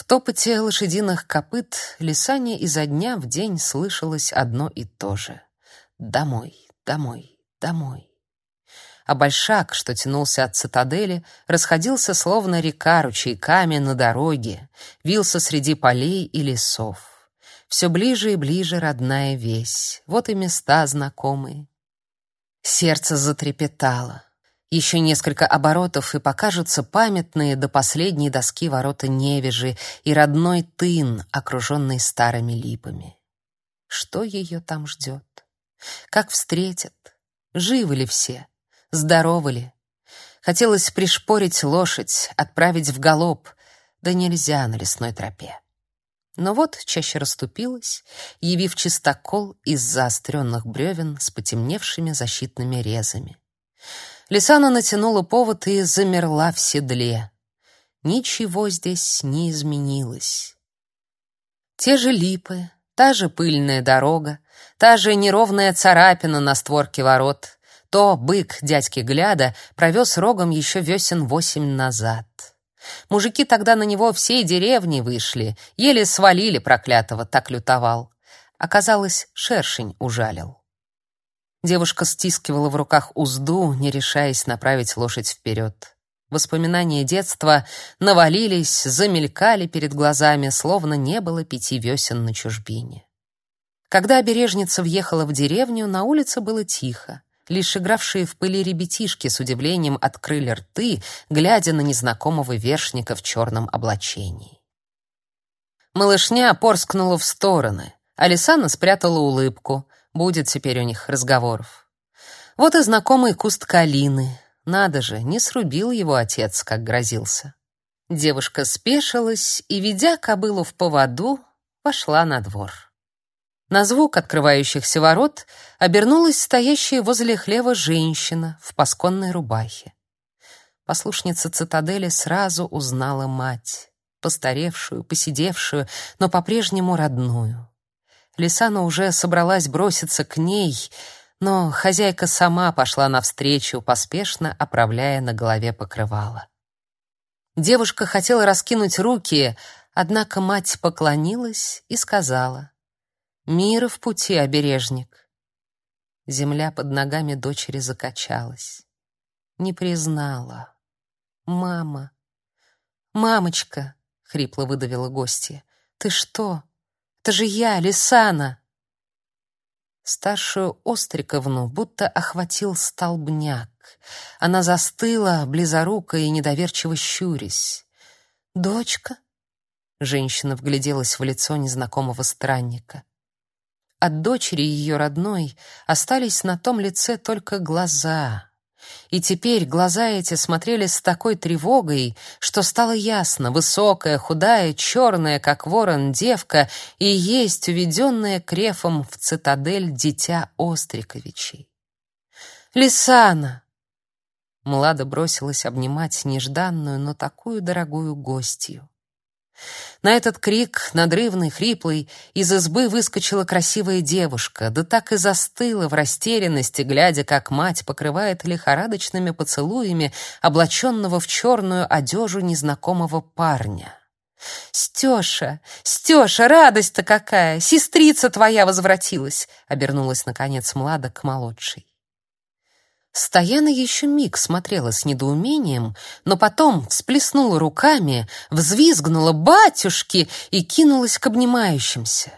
В топоте лошадиных копыт Лисане изо дня в день слышалось одно и то же. «Домой, домой, домой». А большак, что тянулся от цитадели, расходился словно река ручейками на дороге, вился среди полей и лесов. Все ближе и ближе родная весь, вот и места знакомые. Сердце затрепетало. Еще несколько оборотов, и покажутся памятные до последней доски ворота Невежи и родной тын, окруженный старыми липами. Что ее там ждет? Как встретят? Живы ли все? Здоровы ли? Хотелось пришпорить лошадь, отправить в галоп, да нельзя на лесной тропе. Но вот чаще расступилась, явив чистокол из заостренных бревен с потемневшими защитными резами. Лисана натянула повод и замерла в седле. Ничего здесь не изменилось. Те же липы, та же пыльная дорога, та же неровная царапина на створке ворот. То бык дядьки Гляда провез рогом еще весен восемь назад. Мужики тогда на него всей деревни вышли, еле свалили проклятого, так лютовал. Оказалось, шершень ужалил. Девушка стискивала в руках узду, не решаясь направить лошадь вперед. Воспоминания детства навалились, замелькали перед глазами, словно не было пяти весен на чужбине. Когда обережница въехала в деревню, на улице было тихо. Лишь игравшие в пыли ребятишки с удивлением открыли рты, глядя на незнакомого вершника в черном облачении. Малышня порскнула в стороны. Алисана спрятала улыбку. Будет теперь у них разговоров. Вот и знакомый куст калины. Надо же, не срубил его отец, как грозился. Девушка спешилась и, ведя кобылу в поводу, пошла на двор. На звук открывающихся ворот обернулась стоящая возле хлева женщина в пасконной рубахе. Послушница цитадели сразу узнала мать, постаревшую, посидевшую, но по-прежнему родную. Лисана уже собралась броситься к ней, но хозяйка сама пошла навстречу, поспешно оправляя на голове покрывало. Девушка хотела раскинуть руки, однако мать поклонилась и сказала: "Мир в пути, обережник". Земля под ногами дочери закачалась. Не признала. Мама. Мамочка, хрипло выдавила гостья. Ты что? Это же я, Лисана!» Старшую Остриковну будто охватил столбняк. Она застыла, близорукая и недоверчиво щурясь. «Дочка?» Женщина вгляделась в лицо незнакомого странника. От дочери ее родной остались на том лице только глаза — и теперь глаза эти смотрели с такой тревогой, что стало ясно, высокая, худая, черная, как ворон, девка и есть уведенная крефом в цитадель дитя Остриковичей. «Лисана!» Млада бросилась обнимать нежданную, но такую дорогую гостью. На этот крик, надрывный, хриплый, из избы выскочила красивая девушка, да так и застыла в растерянности, глядя, как мать покрывает лихорадочными поцелуями облаченного в черную одежу незнакомого парня. «Стеша! Стеша, радость-то какая! Сестрица твоя возвратилась!» — обернулась, наконец, Млада к молодшей. Стояна еще миг смотрела с недоумением, но потом всплеснула руками, взвизгнула «батюшки» и кинулась к обнимающимся.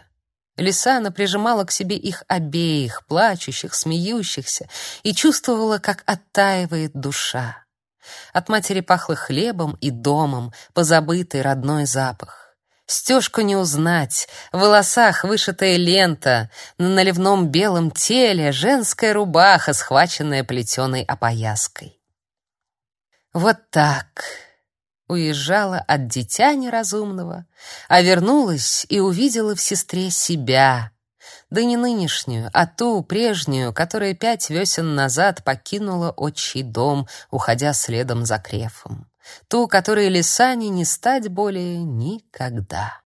Лисана прижимала к себе их обеих, плачущих, смеющихся, и чувствовала, как оттаивает душа. От матери пахло хлебом и домом, позабытый родной запах. Стежку не узнать, в волосах вышитая лента, на наливном белом теле женская рубаха, схваченная плетеной опояской. Вот так. Уезжала от дитя неразумного, а вернулась и увидела в сестре себя, да не нынешнюю, а ту прежнюю, которая пять весен назад покинула отчий дом, уходя следом за крефом ту, которой Лисане не стать более никогда.